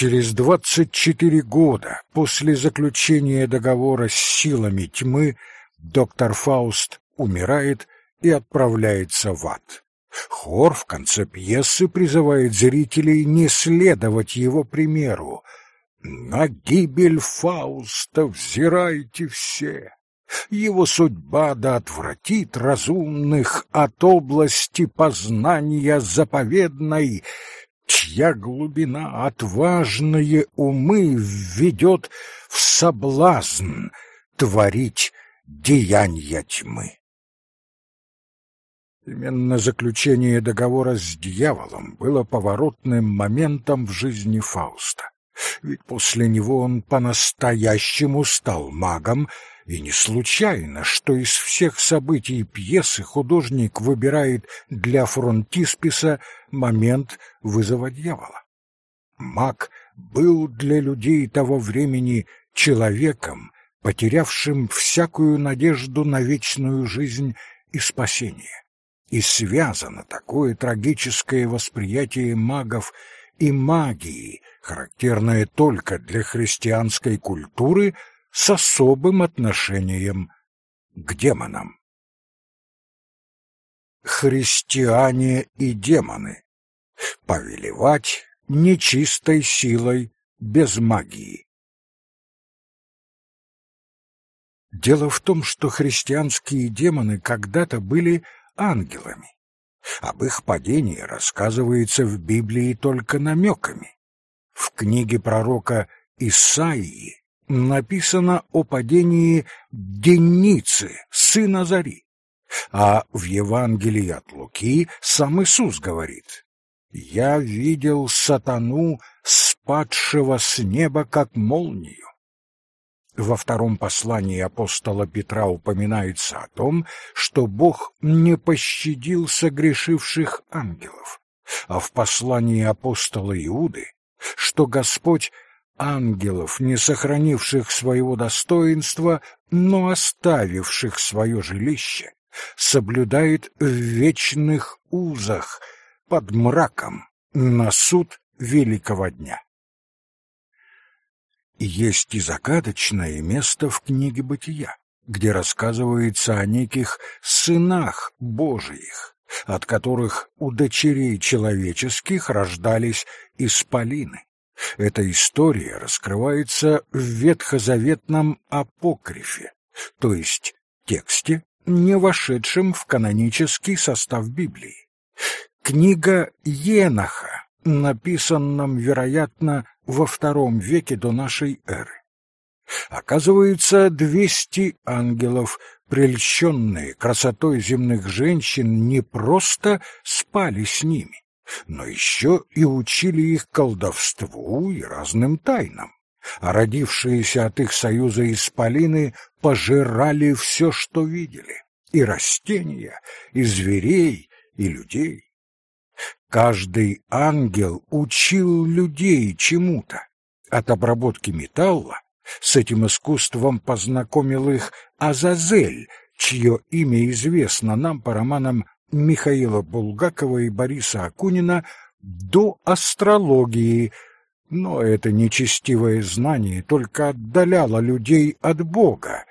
Через двадцать четыре года после заключения договора с силами тьмы доктор Фауст умирает и отправляется в ад. Хор в конце пьесы призывает зрителей не следовать его примеру. «На гибель Фауста взирайте все!» Его судьба да отвратит разумных от области познания заповедной, чья глубина отважные умы введет в соблазн творить деяния тьмы. Именно заключение договора с дьяволом было поворотным моментом в жизни Фауста. Ведь после него он по-настоящему стал магом, и не случайно, что из всех событий пьесы художник выбирает для фронтисписа момент вызова дьявола. Маг был для людей того времени человеком, потерявшим всякую надежду на вечную жизнь и спасение. И связано такое трагическое восприятие магов и магии, характерное только для христианской культуры, с особым отношением к демонам. Христиане и демоны. Повелевать нечистой силой без магии. Дело в том, что христианские демоны когда-то были ангелами. Об их падении рассказывается в Библии только намеками. В книге пророка Исаии написано о падении Деницы, сына Зари. А в Евангелии от Луки сам Иисус говорит «Я видел сатану, спадшего с неба, как молнию». Во втором послании апостола Петра упоминается о том, что Бог не пощадил согрешивших ангелов, а в послании апостола Иуды, что Господь ангелов, не сохранивших своего достоинства, но оставивших свое жилище, соблюдает в вечных узах под мраком на суд великого дня. Есть и загадочное место в книге «Бытия», где рассказывается о неких сынах Божиих, от которых у дочерей человеческих рождались исполины. Эта история раскрывается в ветхозаветном апокрифе, то есть тексте, не вошедшем в канонический состав Библии. Книга Еноха, написанном, вероятно, во втором веке до нашей эры. Оказывается, двести ангелов, прельщенные красотой земных женщин, не просто спали с ними, но еще и учили их колдовству и разным тайнам. А родившиеся от их союза исполины пожирали все, что видели, и растения, и зверей, и людей. Каждый ангел учил людей чему-то. От обработки металла с этим искусством познакомил их Азазель, чье имя известно нам по романам Михаила Булгакова и Бориса Акунина до астрологии, но это нечестивое знание только отдаляло людей от Бога,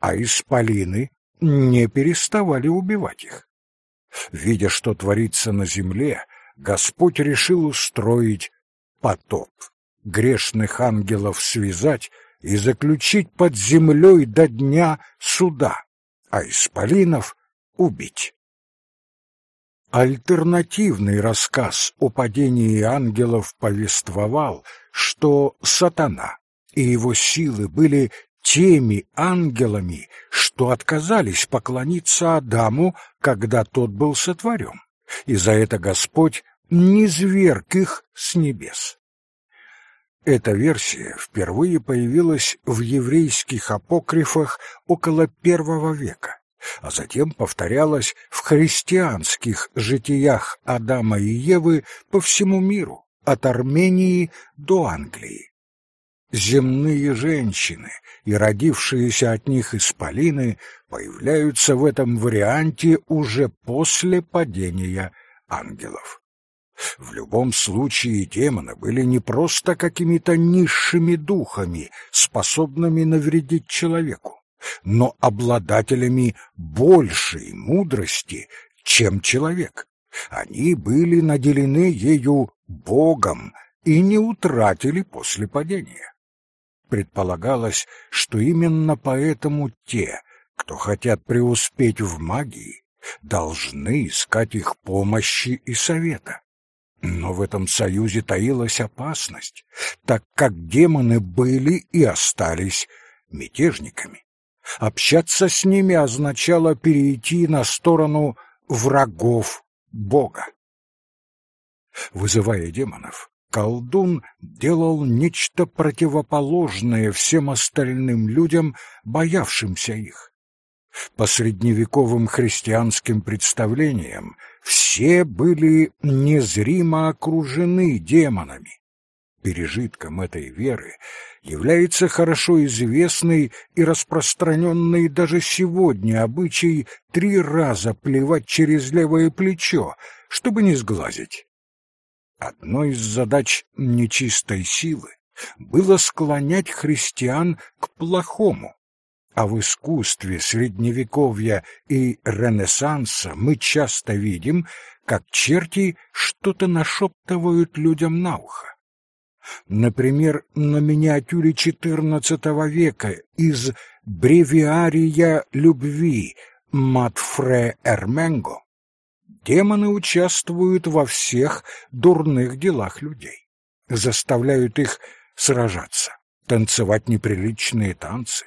а исполины не переставали убивать их. Видя, что творится на земле, Господь решил устроить потоп, грешных ангелов связать и заключить под землей до дня суда, а исполинов убить. Альтернативный рассказ о падении ангелов повествовал, что сатана и его силы были теми ангелами, что отказались поклониться Адаму, когда тот был сотворен, и за это Господь низверг их с небес. Эта версия впервые появилась в еврейских апокрифах около первого века а затем повторялось в христианских житиях Адама и Евы по всему миру, от Армении до Англии. Земные женщины и родившиеся от них исполины появляются в этом варианте уже после падения ангелов. В любом случае демоны были не просто какими-то низшими духами, способными навредить человеку, но обладателями большей мудрости, чем человек. Они были наделены ею Богом и не утратили после падения. Предполагалось, что именно поэтому те, кто хотят преуспеть в магии, должны искать их помощи и совета. Но в этом союзе таилась опасность, так как демоны были и остались мятежниками. Общаться с ними означало перейти на сторону врагов Бога. Вызывая демонов, колдун делал нечто противоположное всем остальным людям, боявшимся их. По средневековым христианским представлениям все были незримо окружены демонами. Пережитком этой веры является хорошо известный и распространенный даже сегодня обычай три раза плевать через левое плечо, чтобы не сглазить. Одной из задач нечистой силы было склонять христиан к плохому, а в искусстве Средневековья и Ренессанса мы часто видим, как черти что-то нашептывают людям на ухо. Например, на миниатюре XIV века из «Бревиария любви» Матфре Эрменго демоны участвуют во всех дурных делах людей, заставляют их сражаться, танцевать неприличные танцы,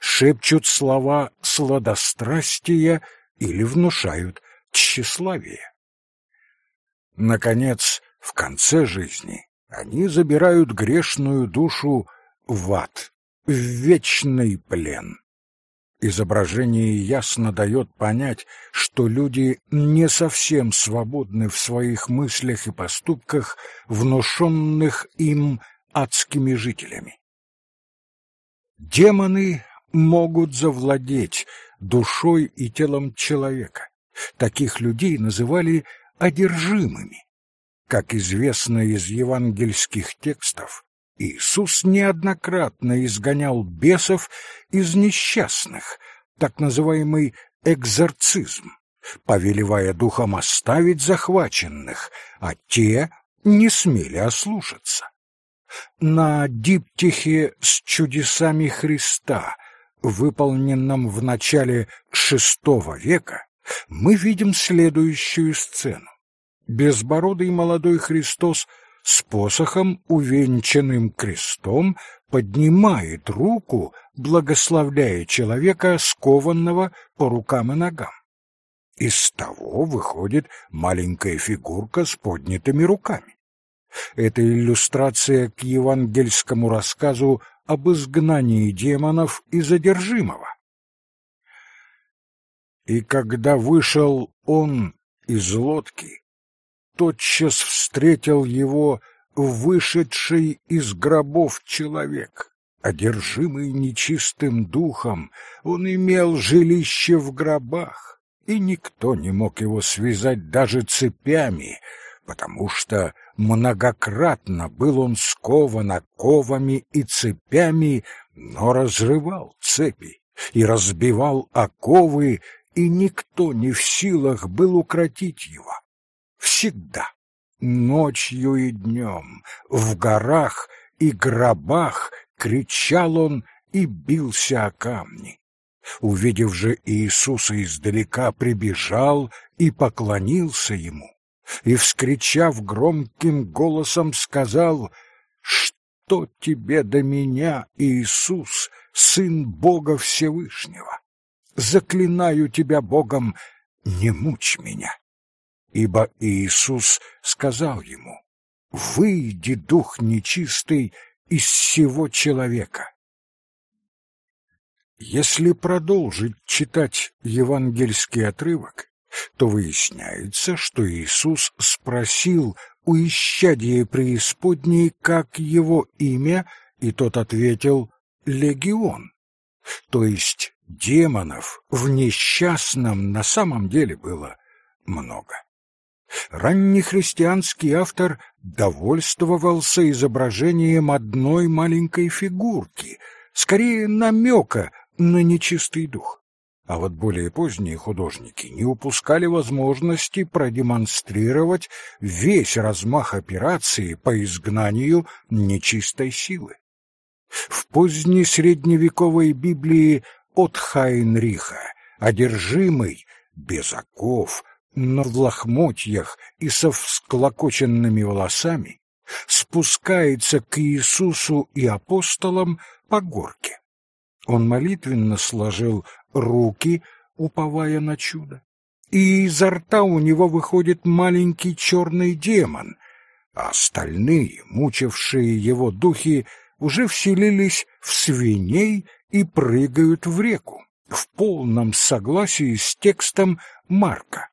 шепчут слова сладострастия или внушают тщеславие. Наконец, в конце жизни они забирают грешную душу в ад, в вечный плен. Изображение ясно дает понять, что люди не совсем свободны в своих мыслях и поступках, внушенных им адскими жителями. Демоны могут завладеть душой и телом человека. Таких людей называли одержимыми. Как известно из евангельских текстов, Иисус неоднократно изгонял бесов из несчастных, так называемый экзорцизм, повелевая духом оставить захваченных, а те не смели ослушаться. На диптихе с чудесами Христа, выполненном в начале VI века, мы видим следующую сцену. Безбородый молодой Христос с посохом, увенчанным крестом, поднимает руку, благословляя человека, скованного по рукам и ногам. Из того выходит маленькая фигурка с поднятыми руками. Это иллюстрация к евангельскому рассказу об изгнании демонов и задержимого. И когда вышел он из лодки, тотчас встретил его вышедший из гробов человек. Одержимый нечистым духом, он имел жилище в гробах, и никто не мог его связать даже цепями, потому что многократно был он скован оковами и цепями, но разрывал цепи и разбивал оковы, и никто не в силах был укротить его. Всегда, ночью и днем, в горах и гробах кричал он и бился о камни. Увидев же Иисуса издалека, прибежал и поклонился ему и, вскричав громким голосом, сказал, «Что тебе до меня, Иисус, Сын Бога Всевышнего? Заклинаю тебя Богом, не мучь меня». Ибо Иисус сказал ему, «Выйди, дух нечистый, из всего человека». Если продолжить читать евангельский отрывок, то выясняется, что Иисус спросил у исчадия преисподней, как его имя, и тот ответил «Легион». То есть демонов в несчастном на самом деле было много. Раннехристианский автор довольствовался изображением одной маленькой фигурки, скорее намека на нечистый дух. А вот более поздние художники не упускали возможности продемонстрировать весь размах операции по изгнанию нечистой силы. В поздней средневековой Библии от Хайнриха, одержимый, без оков, но в лохмотьях и со всклокоченными волосами, спускается к Иисусу и апостолам по горке. Он молитвенно сложил руки, уповая на чудо, и изо рта у него выходит маленький черный демон, а остальные, мучившие его духи, уже вселились в свиней и прыгают в реку, в полном согласии с текстом Марка.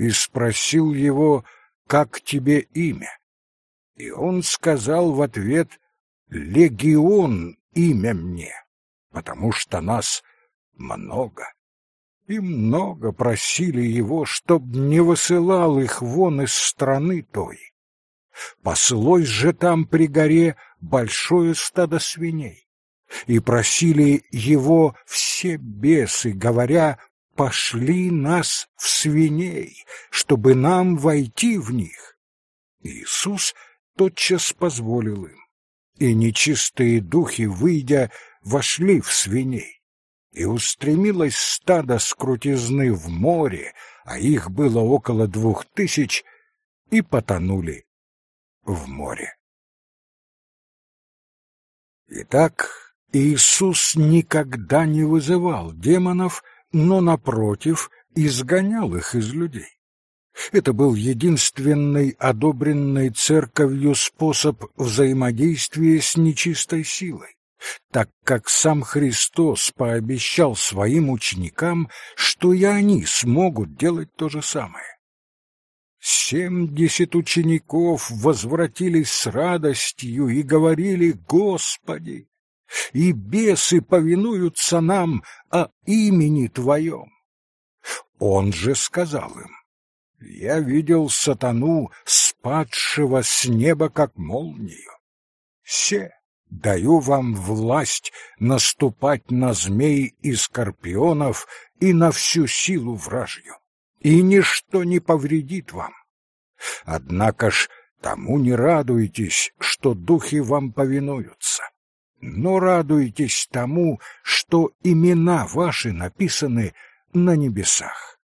И спросил его, как тебе имя? И он сказал в ответ, «Легион имя мне, потому что нас много». И много просили его, чтоб не высылал их вон из страны той. Паслось же там при горе большое стадо свиней, и просили его все бесы, говоря, «Пошли нас в свиней, чтобы нам войти в них». Иисус тотчас позволил им, и нечистые духи, выйдя, вошли в свиней. И устремилось стадо с крутизны в море, а их было около двух тысяч, и потонули в море. Итак, Иисус никогда не вызывал демонов, но, напротив, изгонял их из людей. Это был единственный одобренный церковью способ взаимодействия с нечистой силой, так как сам Христос пообещал своим ученикам, что и они смогут делать то же самое. Семьдесят учеников возвратились с радостью и говорили «Господи, и бесы повинуются нам о имени Твоем». Он же сказал им «Я видел сатану, спадшего с неба, как молнию. Се, даю вам власть наступать на змей и скорпионов и на всю силу вражью и ничто не повредит вам. Однако ж тому не радуйтесь, что духи вам повинуются, но радуйтесь тому, что имена ваши написаны на небесах.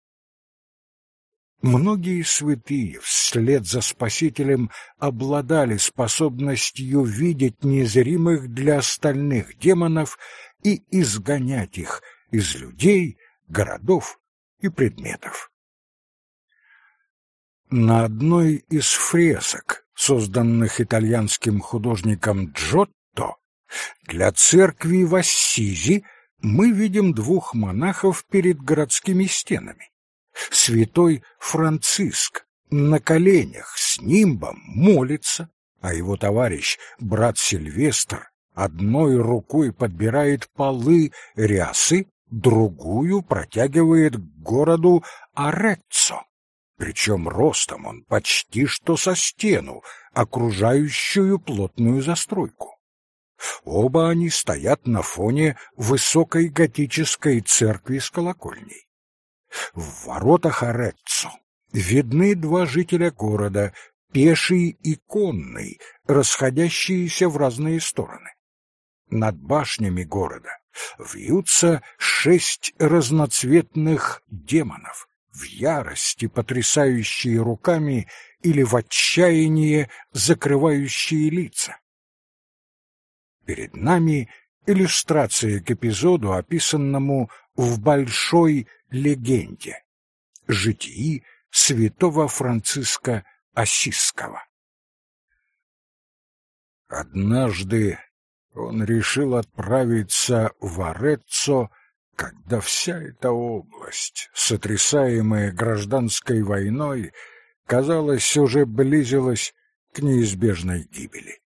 Многие святые вслед за Спасителем обладали способностью видеть незримых для остальных демонов и изгонять их из людей, городов и предметов. На одной из фресок, созданных итальянским художником Джотто, для церкви в Ассизи мы видим двух монахов перед городскими стенами. Святой Франциск на коленях с нимбом молится, а его товарищ, брат Сильвестр, одной рукой подбирает полы рясы, другую протягивает к городу Ареццо причем ростом он почти что со стену, окружающую плотную застройку. Оба они стоят на фоне высокой готической церкви с колокольней. В воротах Ореццо видны два жителя города, пеший и конный, расходящиеся в разные стороны. Над башнями города вьются шесть разноцветных демонов, в ярости потрясающие руками или в отчаянии закрывающие лица. Перед нами иллюстрация к эпизоду, описанному в большой легенде «Житии святого Франциска Осиского». Однажды он решил отправиться в Ореццо когда вся эта область, сотрясаемая гражданской войной, казалось, уже близилась к неизбежной гибели.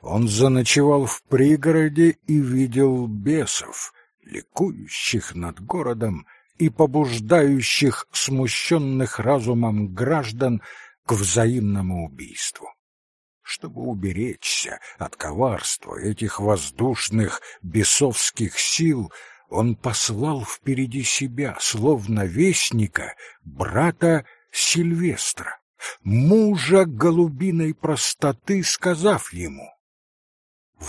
Он заночевал в пригороде и видел бесов, ликующих над городом и побуждающих смущенных разумом граждан к взаимному убийству. Чтобы уберечься от коварства этих воздушных бесовских сил, он послал впереди себя, словно вестника, брата Сильвестра, мужа голубиной простоты, сказав ему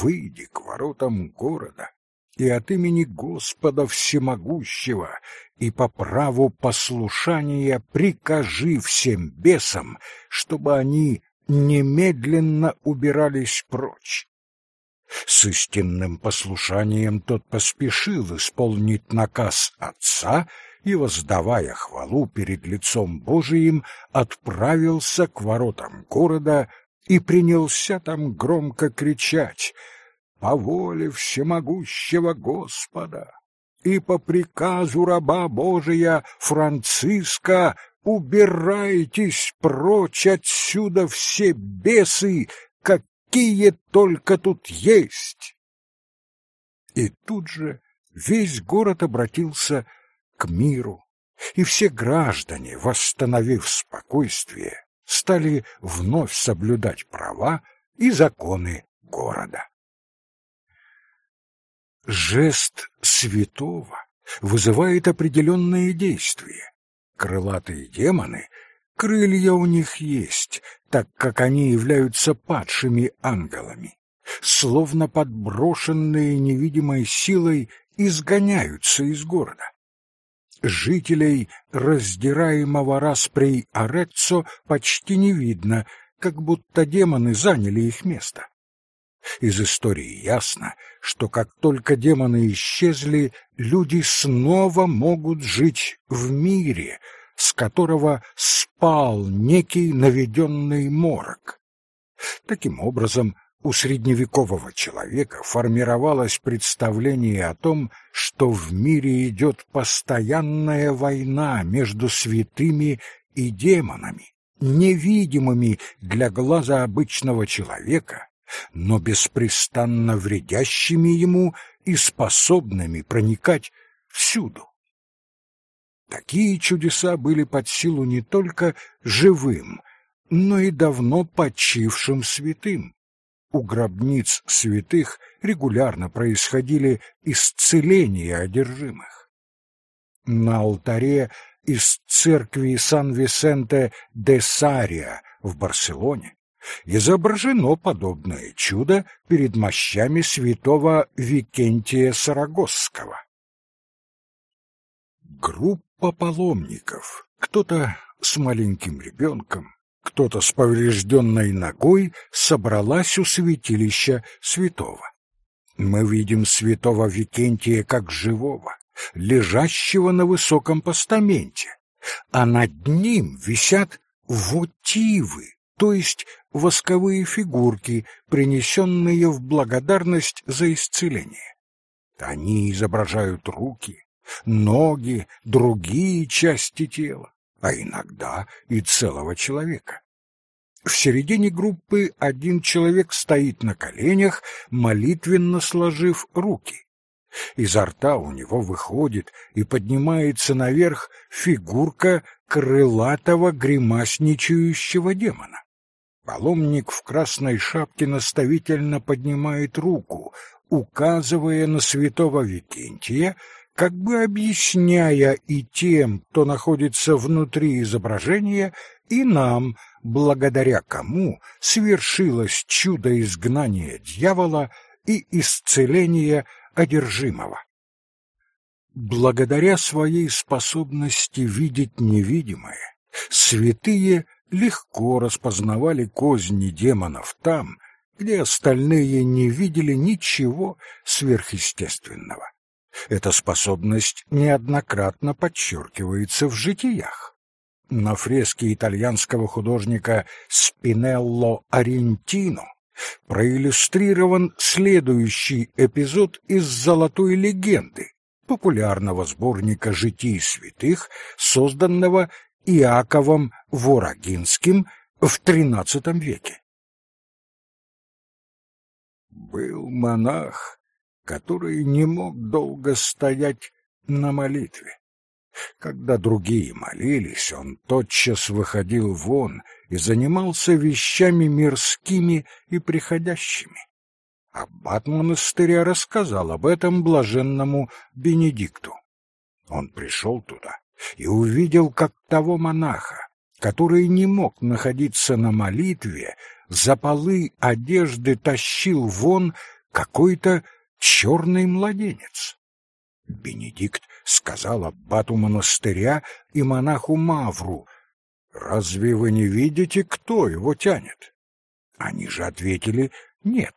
«Выйди к воротам города, и от имени Господа Всемогущего и по праву послушания прикажи всем бесам, чтобы они немедленно убирались прочь. С истинным послушанием тот поспешил исполнить наказ отца и, воздавая хвалу перед лицом Божиим, отправился к воротам города и принялся там громко кричать «По воле всемогущего Господа!» и по приказу раба Божия Франциска убирайтесь прочь отсюда все бесы, какие только тут есть. И тут же весь город обратился к миру, и все граждане, восстановив спокойствие, стали вновь соблюдать права и законы города. Жест святого вызывает определенные действия. Крылатые демоны, крылья у них есть, так как они являются падшими ангелами, словно подброшенные невидимой силой изгоняются из города. Жителей, раздираемого распрей Ореццо, почти не видно, как будто демоны заняли их место. Из истории ясно, что как только демоны исчезли, люди снова могут жить в мире, с которого спал некий наведенный морок. Таким образом, у средневекового человека формировалось представление о том, что в мире идет постоянная война между святыми и демонами, невидимыми для глаза обычного человека, но беспрестанно вредящими ему и способными проникать всюду. Такие чудеса были под силу не только живым, но и давно почившим святым. У гробниц святых регулярно происходили исцеления одержимых. На алтаре из церкви Сан-Висенте де Сария в Барселоне изображено подобное чудо перед мощами святого Викентия Сарагосского. Группа паломников, кто-то с маленьким ребенком, кто-то с поврежденной ногой, собралась у святилища святого. Мы видим святого Викентия как живого, лежащего на высоком постаменте, а над ним висят вотивы, то есть восковые фигурки, принесенные в благодарность за исцеление. Они изображают руки, ноги, другие части тела, а иногда и целого человека. В середине группы один человек стоит на коленях, молитвенно сложив руки. Изо рта у него выходит и поднимается наверх фигурка крылатого гримасничающего демона. Паломник в красной шапке наставительно поднимает руку, указывая на святого Викентия, как бы объясняя и тем, кто находится внутри изображения, и нам, благодаря кому свершилось чудо изгнания дьявола и исцеления одержимого. Благодаря своей способности видеть невидимое, святые легко распознавали козни демонов там, где остальные не видели ничего сверхъестественного. Эта способность неоднократно подчеркивается в житиях. На фреске итальянского художника Спинелло Арентино проиллюстрирован следующий эпизод из «Золотой легенды», популярного сборника житий святых, созданного Иаковом Ворогинским в XIII веке. Был монах, который не мог долго стоять на молитве. Когда другие молились, он тотчас выходил вон и занимался вещами мирскими и приходящими. Аббат монастыря рассказал об этом блаженному Бенедикту. Он пришел туда и увидел, как того монаха, который не мог находиться на молитве, за полы одежды тащил вон какой-то черный младенец. Бенедикт сказал аббату монастыря и монаху Мавру, «Разве вы не видите, кто его тянет?» Они же ответили, «Нет».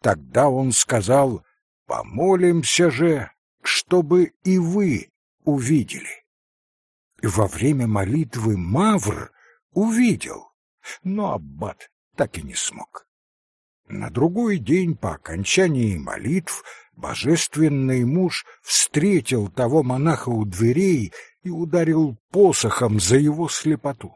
Тогда он сказал, «Помолимся же, чтобы и вы увидели». Во время молитвы Мавр увидел, но аббат так и не смог. На другой день по окончании молитв божественный муж встретил того монаха у дверей и ударил посохом за его слепоту.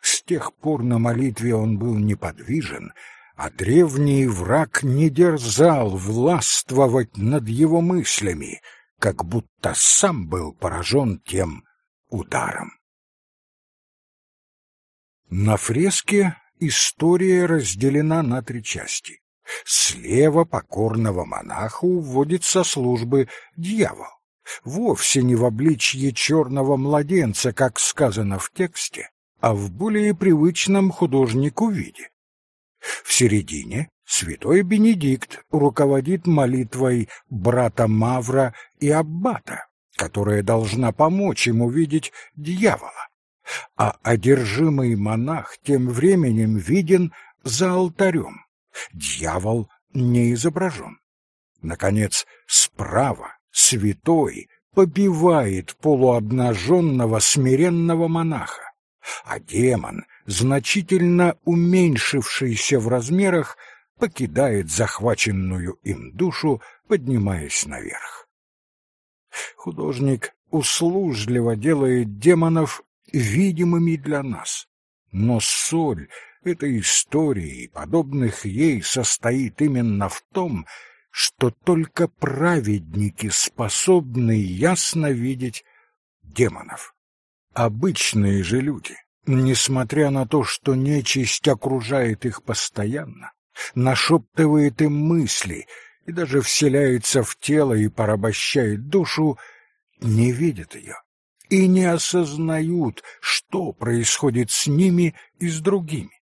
С тех пор на молитве он был неподвижен, а древний враг не дерзал властвовать над его мыслями, как будто сам был поражен тем ударом. На фреске история разделена на три части. Слева покорного монаха уводит со службы дьявол. Вовсе не в обличье черного младенца, как сказано в тексте, а в более привычном художнику виде. В середине святой Бенедикт руководит молитвой брата Мавра и Аббата, которая должна помочь ему видеть дьявола а одержимый монах тем временем виден за алтарем. Дьявол не изображен. Наконец, справа святой побивает полуобнаженного смиренного монаха, а демон, значительно уменьшившийся в размерах, покидает захваченную им душу, поднимаясь наверх. Художник услужливо делает демонов видимыми для нас. Но соль этой истории и подобных ей состоит именно в том, что только праведники способны ясно видеть демонов. Обычные же люди, несмотря на то, что нечисть окружает их постоянно, нашептывает им мысли и даже вселяется в тело и порабощает душу, не видят ее и не осознают, что происходит с ними и с другими.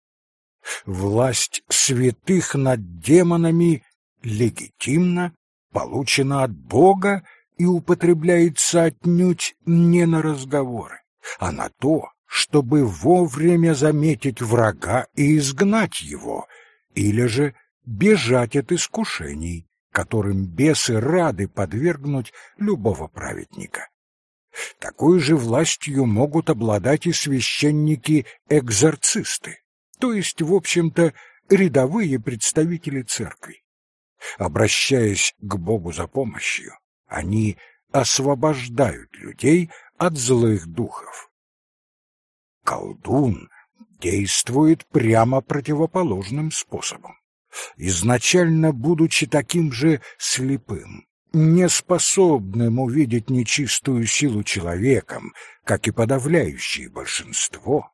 Власть святых над демонами легитимна, получена от Бога и употребляется отнюдь не на разговоры, а на то, чтобы вовремя заметить врага и изгнать его, или же бежать от искушений, которым бесы рады подвергнуть любого праведника. Такой же властью могут обладать и священники-экзорцисты, то есть, в общем-то, рядовые представители церкви. Обращаясь к Богу за помощью, они освобождают людей от злых духов. Колдун действует прямо противоположным способом. Изначально, будучи таким же слепым, неспособным увидеть нечистую силу человеком, как и подавляющее большинство,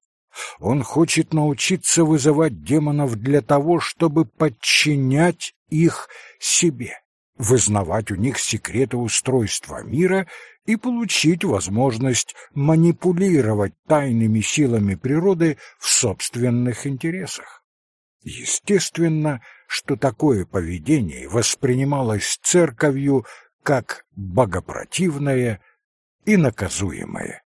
он хочет научиться вызывать демонов для того, чтобы подчинять их себе, вызнавать у них секреты устройства мира и получить возможность манипулировать тайными силами природы в собственных интересах. Естественно, что такое поведение воспринималось церковью как богопротивное и наказуемое.